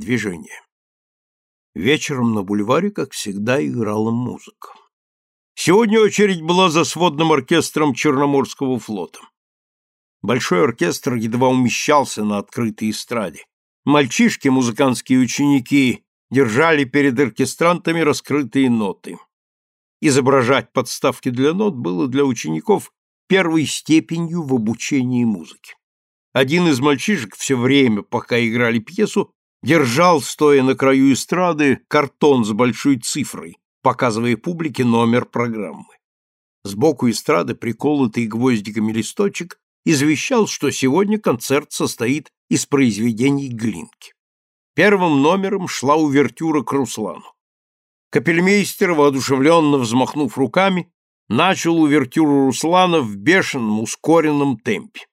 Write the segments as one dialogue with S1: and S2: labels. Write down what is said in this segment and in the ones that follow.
S1: Движение. Вечером на бульваре, как всегда, играла музыка. Сегодня очередь была за сводным оркестром Черноморского флота. Большой оркестр едва умещался на открытой эстраде. Мальчишки, музыкантские ученики, держали перед оркестрантами раскрытые ноты. Изображать подставки для нот было для учеников первой степенью в обучении музыке. Один из мальчишек все время, пока играли пьесу, держал, стоя на краю эстрады, картон с большой цифрой, показывая публике номер программы. Сбоку эстрады, приколотый гвоздиками листочек, извещал, что сегодня концерт состоит из произведений Глинки. Первым номером шла увертюра к Руслану. Капельмейстер, воодушевленно взмахнув руками, начал увертюру Руслана в бешеном, ускоренном темпе.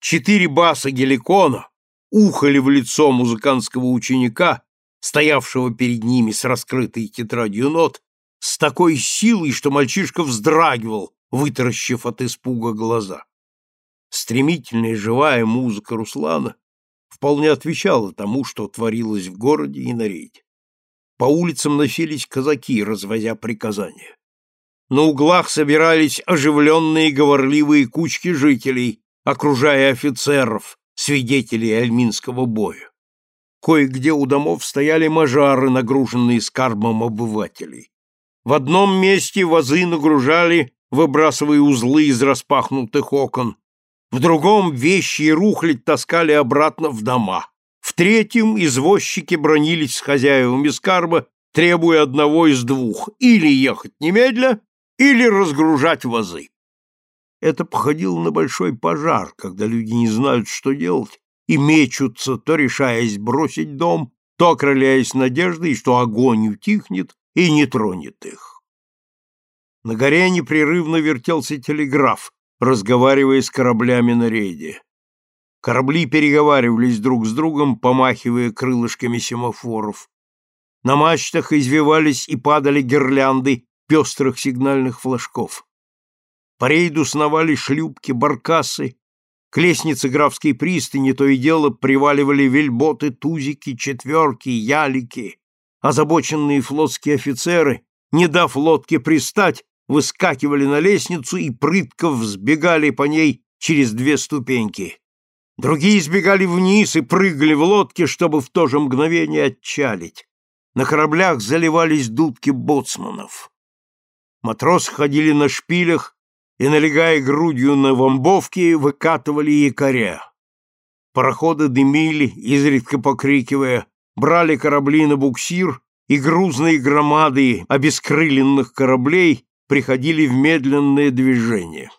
S1: Четыре баса геликона ухали в лицо музыкантского ученика, стоявшего перед ними с раскрытой тетрадью нот, с такой силой, что мальчишка вздрагивал, вытаращив от испуга глаза. Стремительная живая музыка Руслана вполне отвечала тому, что творилось в городе и на рейде. По улицам носились казаки, развозя приказания. На углах собирались оживленные говорливые кучки жителей, окружая офицеров, свидетелей Альминского боя. Кое-где у домов стояли мажары, нагруженные скарбом обывателей. В одном месте вазы нагружали, выбрасывая узлы из распахнутых окон. В другом вещи и рухлядь таскали обратно в дома. В третьем извозчики бронились с хозяевами скарба, требуя одного из двух – или ехать немедля, или разгружать вазы. Это походило на большой пожар, когда люди не знают, что делать, и мечутся, то решаясь бросить дом, то окрыляясь надеждой, что огонь утихнет и не тронет их. На горе непрерывно вертелся телеграф, разговаривая с кораблями на рейде. Корабли переговаривались друг с другом, помахивая крылышками семафоров. На мачтах извивались и падали гирлянды пестрых сигнальных флажков. По рейду сновали шлюпки, баркасы, к лестнице графской пристани то и дело приваливали вельботы, тузики, четверки, ялики. Озабоченные флотские офицеры, не дав лодке пристать, выскакивали на лестницу и прытко взбегали по ней через две ступеньки. Другие сбегали вниз и прыгали в лодке, чтобы в то же мгновение отчалить. На кораблях заливались дудки боцманов. Матросы ходили на шпилях и, налегая грудью на вамбовки, выкатывали якоря. Пароходы дымили, изредка покрикивая, брали корабли на буксир, и грузные громады обескрыленных кораблей приходили в медленное движение.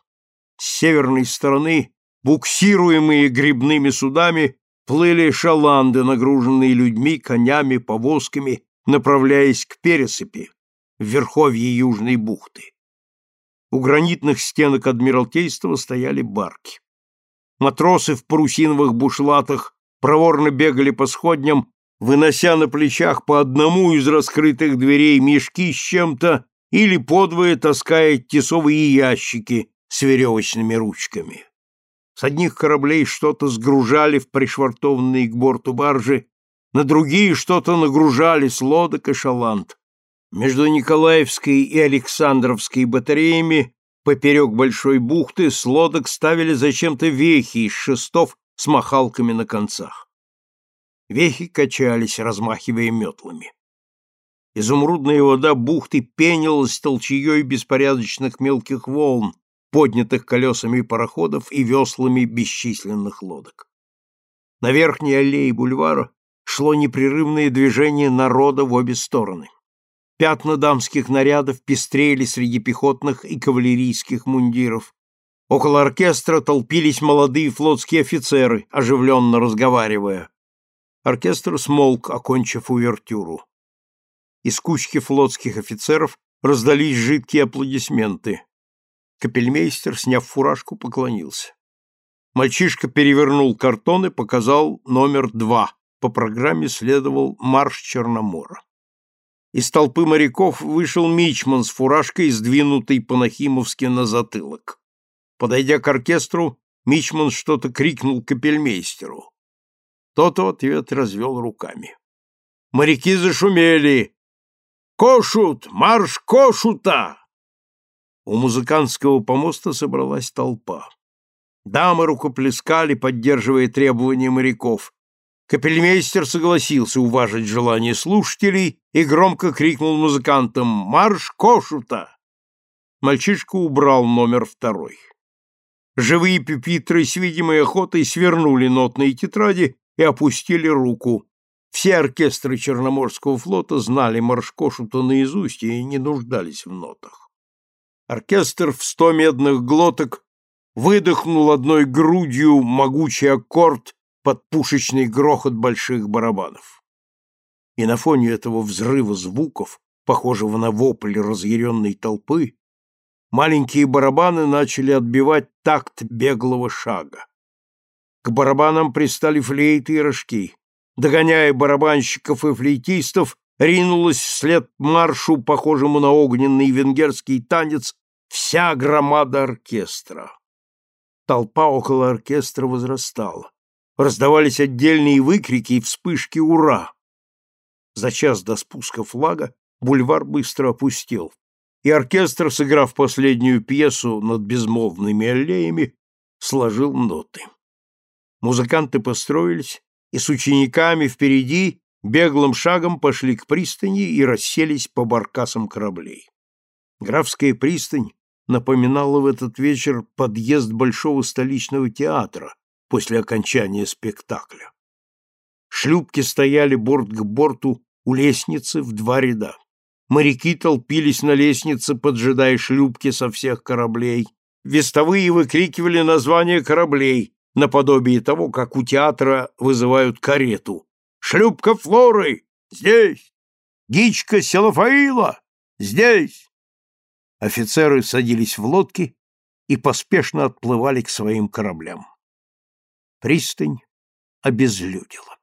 S1: С северной стороны буксируемые грибными судами, плыли шаланды, нагруженные людьми, конями, повозками, направляясь к пересыпи, в верховье Южной бухты. У гранитных стенок Адмиралтейства стояли барки. Матросы в парусиновых бушлатах проворно бегали по сходням, вынося на плечах по одному из раскрытых дверей мешки с чем-то или подвое таская тесовые ящики с веревочными ручками. С одних кораблей что-то сгружали в пришвартованные к борту баржи, на другие что-то нагружали с лодок и шаланд. Между Николаевской и Александровской батареями поперек большой бухты с лодок ставили зачем-то вехи из шестов с махалками на концах. Вехи качались, размахивая метлами. Изумрудная вода бухты пенилась толчеей беспорядочных мелких волн, поднятых колесами пароходов и веслами бесчисленных лодок. На верхней аллее бульвара шло непрерывное движение народа в обе стороны. Пятна дамских нарядов пестрели среди пехотных и кавалерийских мундиров. Около оркестра толпились молодые флотские офицеры, оживленно разговаривая. Оркестр смолк, окончив увертюру. Из кучки флотских офицеров раздались жидкие аплодисменты. Капельмейстер, сняв фуражку, поклонился. Мальчишка перевернул картон и показал номер два. По программе следовал марш Черномора. Из толпы моряков вышел мичман с фуражкой, сдвинутой по-нахимовски на затылок. Подойдя к оркестру, мичман что-то крикнул капельмейстеру. Тот в ответ развел руками. Моряки зашумели. «Кошут! Марш Кошута!» У музыкантского помоста собралась толпа. Дамы рукоплескали, поддерживая требования моряков. Капельмейстер согласился уважить желание слушателей и громко крикнул музыкантам «Марш Кошута!». Мальчишка убрал номер второй. Живые пюпитры с видимой охотой свернули нотные тетради и опустили руку. Все оркестры Черноморского флота знали марш Кошута наизусть и не нуждались в нотах. Оркестр в сто медных глоток выдохнул одной грудью могучий аккорд под пушечный грохот больших барабанов. И на фоне этого взрыва звуков, похожего на вопль разъяренной толпы, маленькие барабаны начали отбивать такт беглого шага. К барабанам пристали флейты и рожки. Догоняя барабанщиков и флейтистов, ринулась вслед маршу, похожему на огненный венгерский танец, вся громада оркестра. Толпа около оркестра возрастала. Раздавались отдельные выкрики и вспышки «Ура!». За час до спуска флага бульвар быстро опустел, и оркестр, сыграв последнюю пьесу над безмолвными аллеями, сложил ноты. Музыканты построились и с учениками впереди беглым шагом пошли к пристани и расселись по баркасам кораблей. Графская пристань напоминала в этот вечер подъезд Большого столичного театра после окончания спектакля. Шлюпки стояли борт к борту у лестницы в два ряда. Моряки толпились на лестнице, поджидая шлюпки со всех кораблей. Вестовые выкрикивали названия кораблей, наподобие того, как у театра вызывают карету. «Шлюпка Флоры! Здесь! Гичка Селафаила! Здесь!» Офицеры садились в лодки и поспешно отплывали к своим кораблям. Пристань обезлюдила.